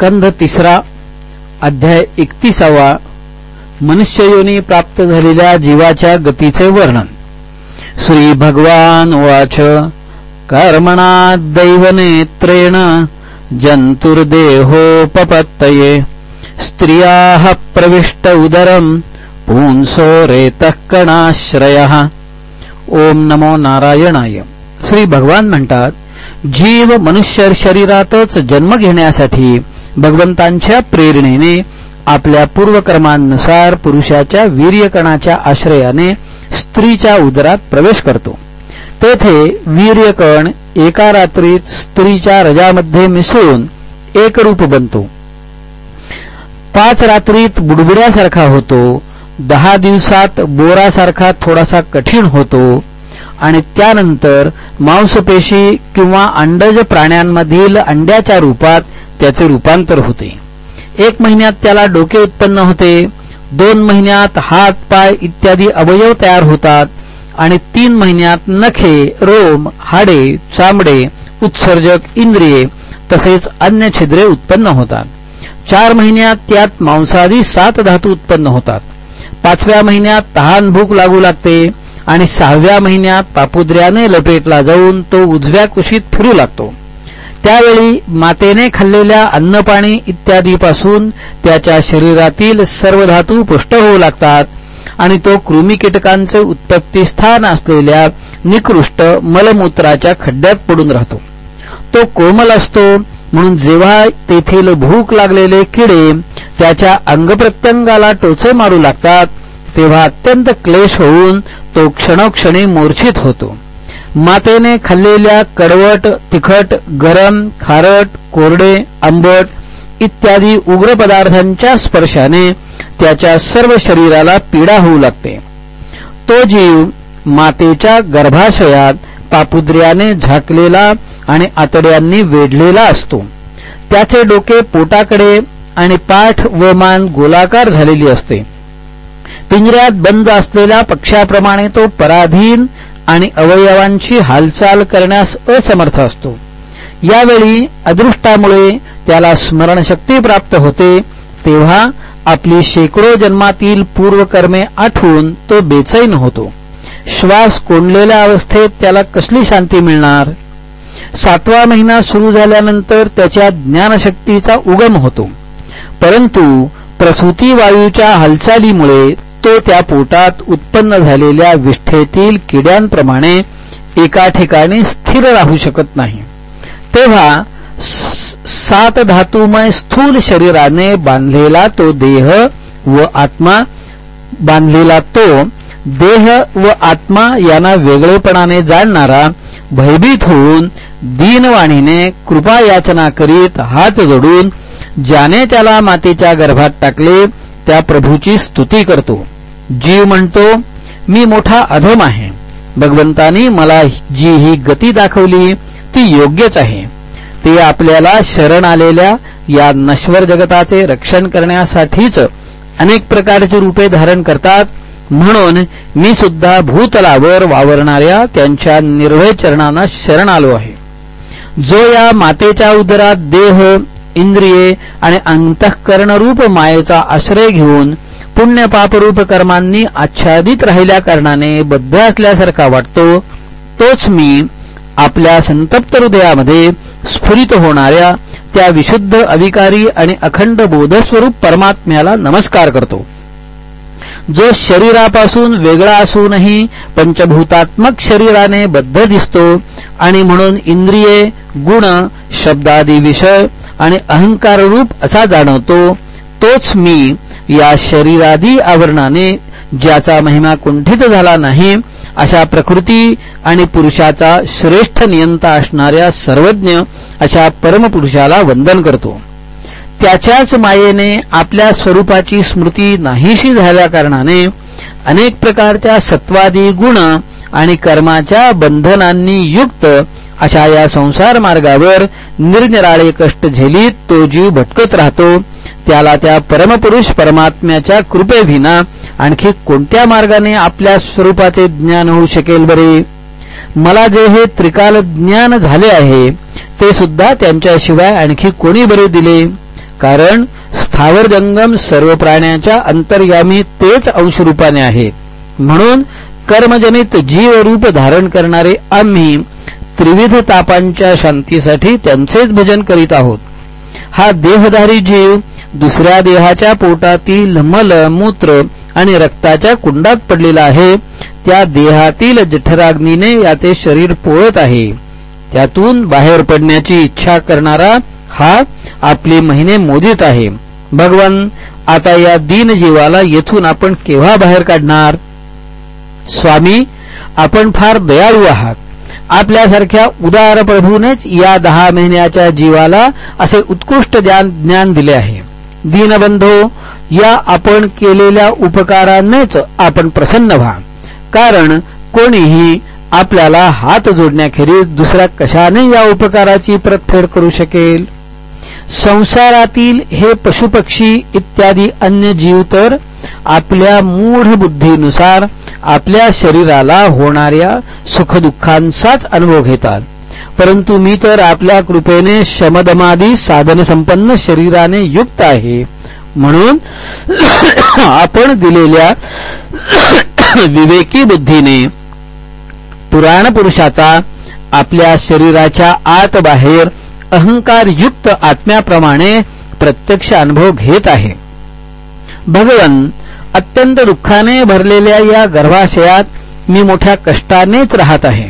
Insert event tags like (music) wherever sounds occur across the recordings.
स्कंध तिसरा अध्याय एकतीसावा मनुष्ययोनी प्राप्त झालेल्या जीवाच्या गतीचे वर्णन. श्री भगवान वाच. कर्मणा दैवनेत्रेण जंतुर्देहोपत्तये स्त्रिया प्रविष्ट उदरम पुंसो रेतः कणाश्रय. ओम नमो नारायणाय. श्री भगवान म्हणतात जीव मनुष्य शरीरातच जन्म घेण्यासाठी भगवंतांच्या प्रेरणेने आपल्या पूर्वकर्मांनुसार पुरुषाच्या वीर्यकणाच्या आश्रयाने स्त्रीच्या उदरात प्रवेश करतो. तेथे वीर्यकण एका रात्रीत स्त्रीच्या रजामध्ये मिसळून एकरूप बनतो. पाच रात्रीत बुडबुड्यासारखा होतो दहा दिवसात बोरासारखा थोडासा कठीण होतो आणि त्यानंतर मांसपेशी किंवा अंडज प्राण्यांमधील अंड्याच्या रूपात त्याचे रूपांतर होते. एक महिन्यात त्याला डोके उत्पन्न होते. दोन महिन्यात हात पाय इत्यादी अवयव तयार होतात आणि तीन महिन्यात नखे रोम हाडे चामडे उत्सर्जक इंद्रिये तसेच अन्य छिद्रे उत्पन्न होतात. चार महिन्यात त्यात मांसादी सात धातू उत्पन्न होतात. पाचव्या महिन्यात तहान भूक लागू लागते आणि सहाव्या महिन्यात पापुद्र्याने लपेटला जाऊन तो उजव्या कुशीत फिरू लागतो. त्यावेळी मातेने खाल्लेल्या अन्नपाणी इत्यादीपासून त्याच्या शरीरातील सर्व धातू पुष्ट होऊ लागतात आणि तो कृमी कीटकांचे उत्पत्तीस्थान असलेल्या निकृष्ट मलमूत्राच्या खड्ड्यात पडून राहतो. तो कोमल असतो म्हणून जेव्हा तेथील भूक लागलेले किडे त्याच्या अंगप्रत्यंगाला टोचे मारू लागतात तेव्हा अत्यंत क्लेश होऊन तो क्षणोक्षणी मूर्छित होतो. मातेने खाल्लेल्या कडवट तिखट गरम खारट कोरडे आंबट इत्यादी उग्र पदार्थांच्या स्पर्शाने त्याच्या सर्व शरीराला पीडा होऊ लागते. तो जीव मातेच्या गर्भाशयात पापुद्र्याने झाकलेला आणि आतड्यांनी वेढलेला असतो. त्याचे डोके पोटाकडे आणि पाठ व मान गोलाकार झालेली असते. पिंजऱ्यात बंद असलेल्या पक्षाप्रमाणे तो पराधीन आणि अवयवांची हालचाल करण्यास असमर्थ असतो. यावेळी अदृष्टामुळे त्याला स्मरणशक्ती प्राप्त होते तेव्हा आपली शेकडो जन्मातील पूर्वकर्मे आठवून तो बेचैन होतो. श्वास कोंडलेल्या अवस्थेत त्याला कसली शांती मिळणार? सातवा महिना सुरू झाल्यानंतर त्याच्या ज्ञानशक्तीचा उगम होतो. परंतु प्रसूती वायूच्या हालचालीमुळे तो त्या पोटात उत्पन्न झालेल्या विष्ठेतील किड्यांप्रमाणे एका ठिकाणी स्थिर राहू शकत नाही. तेव्हा सात धातुमय स्थूल शरीराने बांधलेला तो देह व आत्मा बांधलेला तो देह व आत्मा यांना वेगळेपणाने जाणणारा भयभीत होऊन दीनवाणीने कृपा याचना करीत हात जोडून ज्याने त्याला मातेच्या गर्भात टाकले त्या प्रभूची स्तुती करतो. जीव म्हणतो मी मोठा अधम आहे. भगवंतानी मला जी ही गती दाखवली ती योग्यच आहे. ते आपल्याला शरण आलेल्या या नश्वर जगताचे रक्षण करण्यासाठीच अनेक प्रकारची रूपे धारण करतात. म्हणून मी सुद्धा भूतलावर वावरणाऱ्या त्यांच्या निर्भय चरणांना शरण आलो आहे. जो या मातेच्या उदरात देह इंद्रिये आणि अंतःकरणरूप मायेचा आश्रय घेऊन पुण्य पापरूप कर्मांनी आच्छादित राहिल्या कारणाने बद्ध असल्यासारखा वाटतो तोच मी आपल्या संतप्त हृदयामध्ये स्फुरित होणाऱ्या त्या विशुद्ध अविकारी आणि अखंड बोधस्वरूप परमात्म्याला नमस्कार करतो. जो शरीरापासून वेगळा असूनही पंचभूतात्मक शरीराने बद्ध दिसतो आणि म्हणून इंद्रिये गुण शब्दादी विषय आणि अहंकार रूप असा जाणवतो तोच मी या शरीरादी आवरणाने ज्याचा महिमा कुंठित झाला नाही अशा प्रकृती आणि पुरुषाचा श्रेष्ठ नियंता असणाऱ्या सर्वज्ञ अशा परमपुरुषाला वंदन करतो. त्याच्याच मायेने आपल्या स्वरूपाची स्मृती नाहीशी झाल्या कारणाने अनेक प्रकारच्या सत्वादी गुण आणि कर्माच्या बंधनांनी युक्त अशा या संसार मार्गावर निरनिराळे कष्ट झेलीत तो जीव भटकत राहतो. त्याला त्या परमपुरुष परमात्म्याच्या कृपेविना आणखी कोणत्या मार्गाने आपल्या स्वरूपाचे ज्ञान होऊ शकेल बरे? मला जे हे त्रिकाल ज्ञान झाले आहे ते सुद्धा त्यांच्याशिवाय आणखी कोणी बरे दिले? कारण स्थावर जंगम सर्व प्राण्याच्या अंतर्यामी तेच अंशरूपाने आहे. म्हणून कर्मजनित जीवरूप धारण करणारे आम्ही त्रिविध तापांच्या शांतीसाठी त्यांचेच भजन करीत आहोत. हा देहधारी जीव दुसऱ्या देहाच्या पोटातील मल मूत्र आणि रक्ताच्या कुंडात पडलेला आहे. त्या देहातील जठराग्नीने याचे शरीर पोळत आहे. त्यातून बाहेर पडण्याची इच्छा करणारा हा आपले महिने मोदीत आहे. भगवान आता या दीन जीवाला येथून आपण केव्हा बाहेर काढणार? स्वामी आपण फार दयाळू आहात. आपल्यासारख्या उदार प्रभूनेच या दहा महिन्याच्या जीवाला असे उत्कृष्ट ज्ञान दिले आहे. दीनबंधो या आपण केलेल्या उपकारानेच आपण प्रसन्न व्हा. कारण कोणीही आपल्याला हात जोडण्याखेरीज दुसऱ्या कशाने या उपकाराची परतफेड करू शकेल? संसारातील हे पशुपक्षी इत्यादी अन्य जीव तर आपल्या मूढ बुद्धीनुसार आपल्या शरीराला होणाऱ्या सुखदुःखांचाच अनुभव घेतात. परंतु मी तर आपल्या कृपेने शमदमादी साधन संपन्न शरीराने युक्त आहे. म्हणून (coughs) आपण दिलेल्या (coughs) विवेकी बुद्धीने पुराण पुरुषाचा आपल्या शरीराच्या आत बाहेर अहंकारयुक्त आत्म्याप्रमाणे प्रत्यक्ष अनुभव घेत आहे. भगवन अत्यंत दुःखाने भरलेल्या या गर्भाशयात मी मोठ्या कष्टानेच राहत आहे.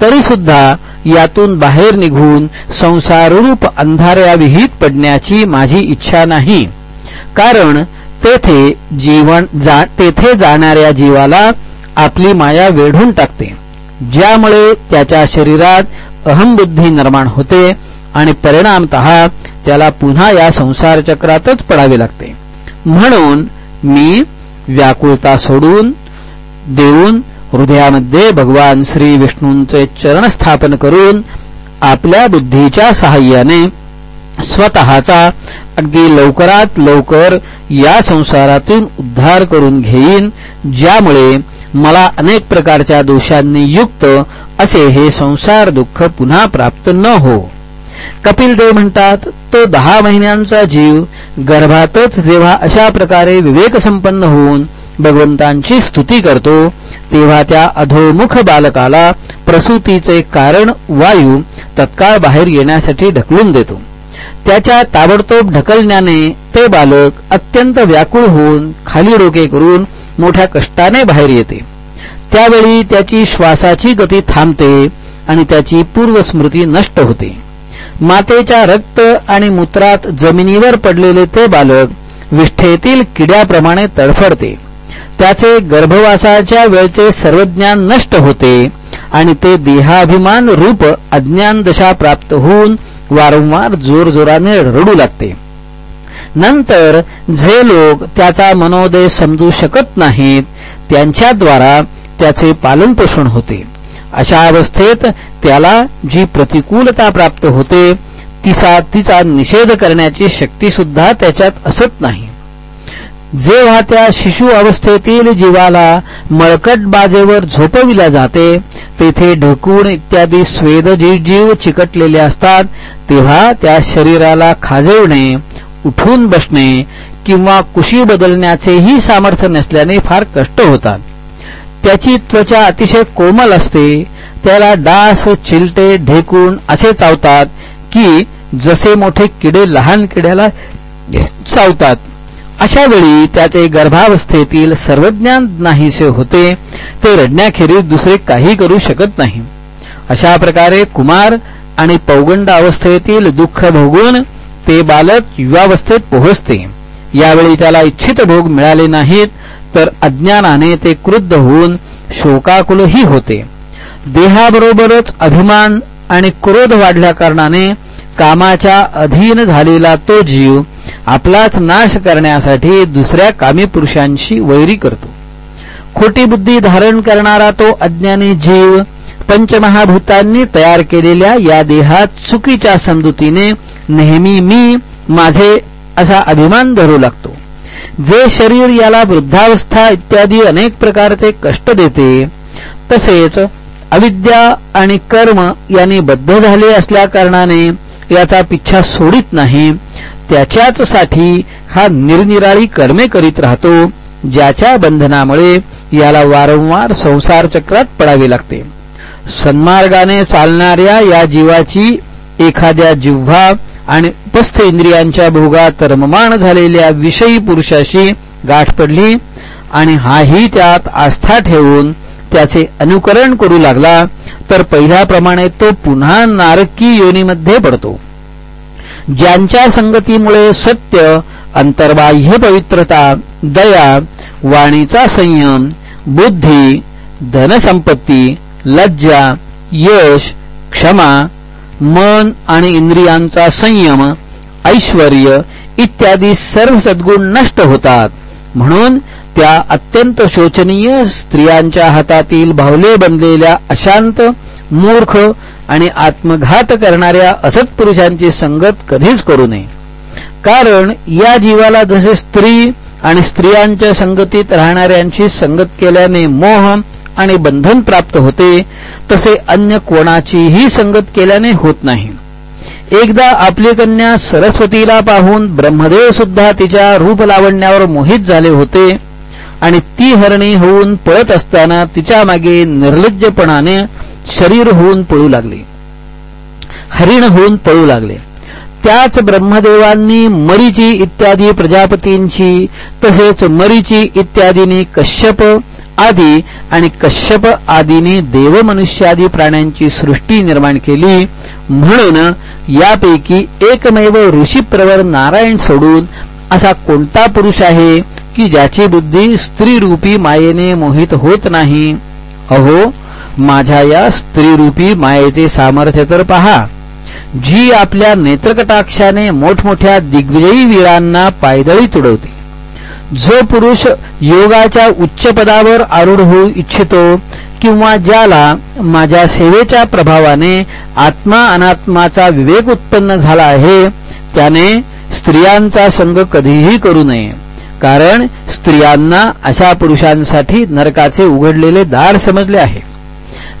तरी सुद्धा यातून बाहेर निघून संसाररूप अंधाऱ्याविहित पडण्याची माझी इच्छा नाही. कारण तेथे जीवन जा तेथे जाणाऱ्या जीवाला आपली माया वेढून टाकते ज्यामुळे त्याच्या शरीरात अहमबुद्धी निर्माण होते आणि परिणामत त्याला पुन्हा या संसार चक्रातच पडावे लागते. म्हणून मी व्याकुळता सोडून देऊन हृदयामध्ये भगवान श्री विष्णूंचे चरण स्थापन करून आपल्या बुद्धीच्या सहाय्याने स्वतःचा अगदी लवकरात लवकर या संसारातून उद्धार करून घेईन ज्यामुळे मला अनेक प्रकारच्या दोषांनी युक्त असे हे संसार दुःख पुन्हा प्राप्त न हो. कपिल देव म्हणतात तो दहा महिन्यांचा जीव गर्भातच जेव्हा अशा प्रकारे विवेक संपन्न होऊन भगवंतांची स्तुती करतो तेव्हा त्या अधोमुख बालकाला प्रसूतीचे कारण वायू तत्काळ बाहेर येण्यासाठी ढकलून देतो. त्याच्या ताबडतोब ढकलण्याने ते बालक अत्यंत व्याकुळ होऊन खाली डोके करून मोठ्या कष्टाने बाहेर येते. त्यावेळी त्याची श्वासाची गती थांबते आणि त्याची पूर्वस्मृती नष्ट होते. मातेच्या रक्त आणि मूत्रात जमिनीवर पडलेले ते बालक विष्ठेतील किड्याप्रमाणे तडफडते. त्याचे गर्भवासाच्या वेळचे सर्व ज्ञान नष्ट होते आणि ते देहाभिमान रूप अज्ञान दशा प्राप्त होऊन वारंवार जोरजोराने रडू लागते. नंतर जे लोक त्याचा मनोदय समजू शकत नाहीत त्यांच्याद्वारा त्याचे पालनपोषण होते. अशा अवस्थेत त्याला जी प्रतिकूलता प्राप्त होते तिचा तिचा निषेध करण्याची शक्ती सुद्धा त्याच्यात असत नाही. जेव्हा त्या शिशु अवस्थेतील जीवाला मळकट बाजेवर झोपविल्या जाते तेथे ढकून इत्यादी स्वेद जीव चिकटलेले असतात तेव्हा त्या शरीराला खाजवणे उठून बसणे किंवा कुशी बदलण्याचेही सामर्थ्य नसल्याने फार कष्ट होतात. त्याची त्वचा अतिशय कोमल असते. त्याला डास चिलटे ढेकून असे चावतात की जसे मोठे किडे लहान किड्याला चावतात. अशा वेळी त्याचे गर्भावस्थेतील सर्वज्ञान नाहीसे होते ते रडण्याखेरीज दुसरे काही करू शकत नाही. अशा प्रकारे कुमार आणि पौगंड अवस्थेतील दुःख भोगून ते बालक युवावस्थेत पोहोचते. यावेळी त्याला इच्छित भोग मिळाले नाहीत तर अज्ञानाने ते क्रुद्ध होऊन शोकाकुलही होते. देहाबरोबरच अभिमान आणि क्रोध वाढल्या कारणाने कामाच्या अधीन झालेला तो जीव आपलाच नाश करण्यासाठी दुसऱ्या कामी पुरुषांशी वैरी करतो. खोटी बुद्धी धारण करणारा तो अज्ञानी जीव पंचमहाभूतांनी तयार केलेल्या या देहात चुकीच्या समजुतीने नेहमी मी माझे असा अभिमान धरू लागतो. जे शरीर याला वृद्धावस्था इत्यादी अनेक प्रकारचे कष्ट देते तसेच अविद्या आणि कर्म यांनी बद्ध झाले असल्या कारणाने याचा पिच्छा सोडित नाही. त्याच्याच साठी हा निरनिराळी कर्मे करीत राहतो ज्याच्या बंधनामुळे याला वारंवार संसार चक्रात पडावे लागते. सन्मार्गाने चालणाऱ्या या जीवाची एखाद्या जिव्हा आणि उपस्थ इंद्रियांच्या भोगात रममाण झालेल्या विषयी पुरुषाशी गाठ पडली आणि हाही त्यात आस्था ठेवून त्याचे अनुकरण करू लागला तर पहिल्याप्रमाणे तो पुन्हा नारकी योनीमध्ये पडतो. ज्यांच्या संगतीमुळे सत्य अंतर्बाह्य पवित्रता दया वाणीचा संयम बुद्धी धनसंपत्ती लज्जा यश क्षमा मन आणि इंद्रियांचा संयम ऐश्वर इत्यादी सर्व सद्गुण नष्ट होतात. म्हणून त्या अत्यंत शोचनीय स्त्रियांच्या हातातील भावले बनलेल्या अशांत मूर्ख आणि आत्मघात करणाऱ्या असत्पुरुषांची संगत कधीच करू नये. कारण या जीवाला जसे स्त्री आणि स्त्रियांच्या संगतीत राहणाऱ्यांची संगत केल्याने मोह आणि बंधन प्राप्त होते तसे अन्य कोणाचीही संगत केल्याने होत नाही. एकदा आपली कन्या सरस्वतीला पाहून ब्रह्मदेव सुद्धा तिच्या रूप लावण्यावर मोहित झाले होते आणि ती हरणी होऊन पळत असताना तिच्यामागे निर्लज्जपणाने शरीर होऊन पळू लागले. हरिण होऊन पळू लागले. त्याच ब्रह्मदेवांनी मरीची इत्यादी प्रजापतींची तसेच मरीची इत्यादींनी कश्यप आदी आणि कश्यप आदीने देव मनुष्यादी प्राण्यांची सृष्टी निर्माण केली. म्हणून यापैकी एकमेव ऋषीप्रवर नारायण सोडून असा कोणता पुरुष आहे की ज्याची बुद्धी स्त्रीरूपी मायेने मोहित होत नाही? अहो माझ्या या स्त्रीरूपी मायेचे सामर्थ्य तर पहा. जी आपल्या नेत्रकटाक्षाने मोठमोठ्या दिग्विजयी वीरांना पायदळी तुडवते. जो पुरुष योगाच्या उच्च पदावर आरूढ होऊ इच्छितो किंवा ज्याला माझ्या सेवेच्या प्रभावाने आत्मा अनात्माचा विवेक उत्पन्न झाला आहे त्याने स्त्रियांचा संग कधीही करू नये. कारण स्त्रियांना अशा पुरुषांसाठी नरकाचे उघडलेले दार समजले आहे.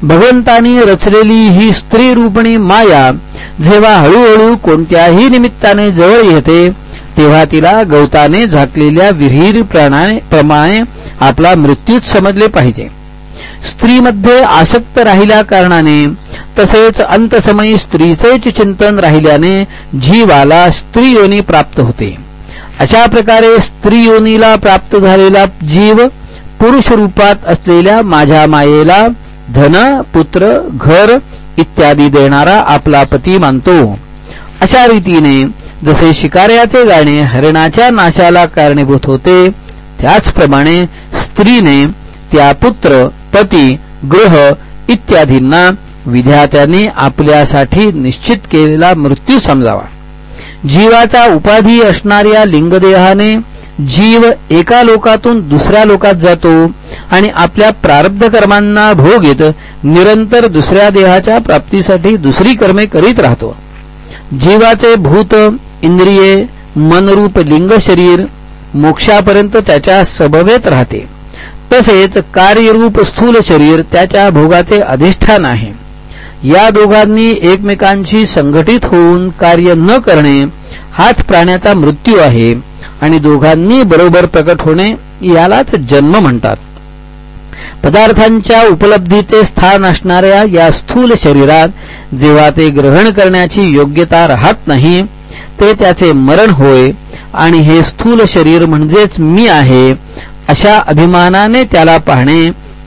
भगवंतानी रचलेली ही स्त्री रूपणी माया जेव्हा हळूहळू कोणत्याही निमित्ताने जवळ येते तेव्हा तिला गवताने झाकलेल्या विहीर प्रमाणे आपला मृत्यूच समजले पाहिजे. स्त्रीमध्ये आसक्त राहिल्या कारणाने तसेच अंतसमयी स्त्रीचेच चिंतन राहिल्याने जीवाला स्त्री योनी प्राप्त होते. अशा प्रकारे स्त्री योनीला प्राप्त झालेला जीव पुरुष रूपात असलेल्या माझ्या मायेला धन पुत्र घर इत्यादी देणारा आपला पती मानतो. अशा रीतीने जसे शिकाऱ्याचे गाणे हरणाच्या नाशाला कारणीभूत होते त्याचप्रमाणे स्त्रीने त्या पुत्र पती गृह इत्यादींना विद्यार्थ्यांनी आपल्यासाठी निश्चित केलेला मृत्यू समजावा. जीवाचा उपाधी असणाऱ्या लिंगदेहाने जीव एका लोकातून दुसऱ्या लोकात जातो आणि आपल्या प्रारब्ध कर्मांना भोग येत निरंतर दुसऱ्या देहाच्या प्राप्तीसाठी दुसरी कर्मे करीत राहतो. जीवाचे भूत इंद्रिये मनरूप लिंग शरीर मोक्षापर्यंत त्याच्या सबवेत राहते. तसेच कार्यरूप स्थूल शरीर त्याच्या भोगाचे अधिष्ठान आहे. या दोघांनी एकमेकांशी संघटित होऊन कार्य न करणे हाच प्राण्याचा मृत्यू आहे आणि दोघांनी बरोबर प्रकट होणे यालाच जन्म म्हणतात. पदार्थांच्या उपलब्धीचे स्थान असणाऱ्या या स्थूल शरीरात जेव्हा ते ग्रहण करण्याची योग्यता राहत नाही ते त्याचे मरण होय आणि हे स्थूल शरीर म्हणजेच मी आहे अशा अभिमानाने त्याला पाहणे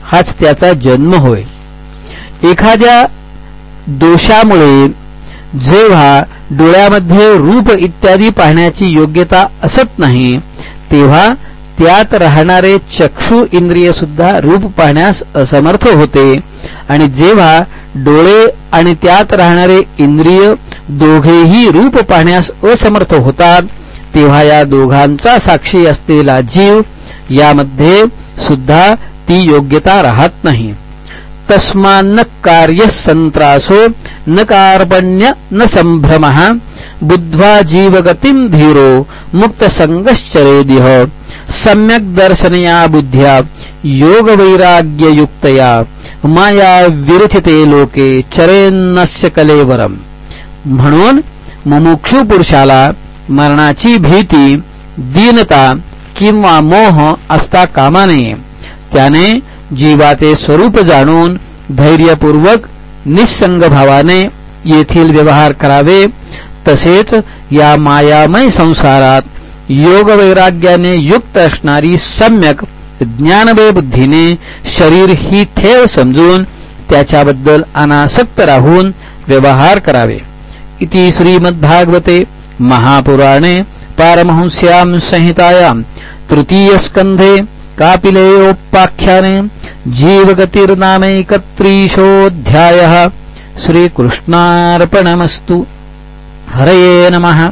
हाच त्याचा जन्म होय. एखाद्या दोषामुळे जेव्हा डोळ्यामध्ये रूप इत्यादी पाहण्याची योग्यता असत नाही तेव्हा त्यात राहणारे चक्षु इंद्रिय सुद्धा रूप पाहण्यास असमर्थ होते आणि जेव्हा डोळे आणि त्यात राहणारे इंद्रिय दोघेही रूप पाहण्यास असमर्थ होतात तेव्हा या दोघांचा साक्षी असलेला जीव यामध्ये सुद्धा ती योग्यता राहत नाही. तस्मान्न कार्य संत्रासो न कार्पण्य न संभ्रम बुद्ध्वा जीवगतीम धीरो मुक्त संगश्चरेदिह सम्यक दर्शनया बुद्ध्या योगवैराग्ययुक्तया। माया विरचिते लोके चरेन्नस्य कलेवरम। म्हणून मुमुक्षु पुरुषाला मरणाची भीती दीनता किंवा मोह असता कामा नये. त्याने जीवाचे स्वरूप जाणून धैर्यपूर्वक निसंग भावाने येथील व्यवहार करावे. तसेच या मायामय संसारात योग वैराग्याने युक्त असणारी सम्यक ज्ञानमय बुद्धीने शरीर ही ठेव समजून त्याच्याबद्दल अनासक्त राहून व्यवहार करावे. इति श्रीमद्भागवते महापुराणे पारमहंस्यां संहितायां तृतीयस्कन्धे कापिलेयोपाख्याने जीवगतिर्नामैकत्रीशोऽध्यायः. श्रीकृष्णार्पणमस्तु. हरये नमः.